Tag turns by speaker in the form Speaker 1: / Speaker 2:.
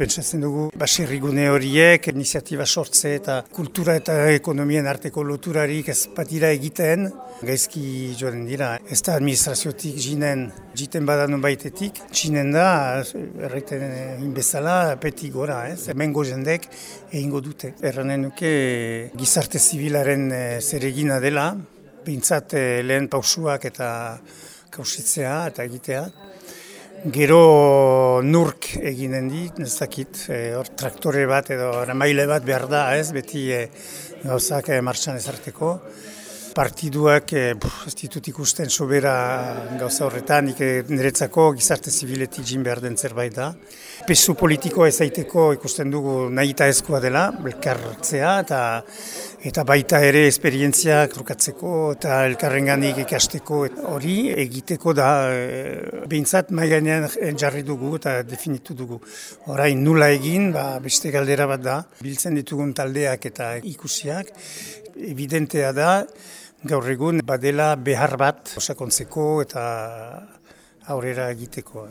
Speaker 1: Pentsatzen dugu baserrigune horiek iniziatiba sortze eta kultura eta ekonomien arteko loturarik ez patira egiten gaizki joan dira. Ez da administraziotik jinen jiten badan baitetik, jinen da erreten inbezala peti gora, ez? Hemengo jendek egingo dute. Erranen nuke gizarte zibilaren eh, zeregina dela, bintzat eh, lehen pausuak eta kausitzea eta egitea. Gero nurk eginen dit, nezakit, e, hor traktore bat edo ramaile bat behar da, ez, beti e, gauzak e, martxan ezarteko. Partiduak e, ez ditut ikusten sobera gauza horretan, e, niretzako gizarte zibiletik jin behar den zerbait da. Pesu politiko ezaiteko ikusten dugu nahi eta ezkoa dela, belkartzea eta eta baita ere esperientzia trukatzeko eta elkarrenganik ikasteko hori egiteko da e, behintzat maiganean jarri dugu eta definitu dugu. Horain nula egin, ba, beste galdera bat da, biltzen ditugun taldeak eta ikusiak, evidentea da, gaur egun badela behar bat osakontzeko eta aurrera egiteko.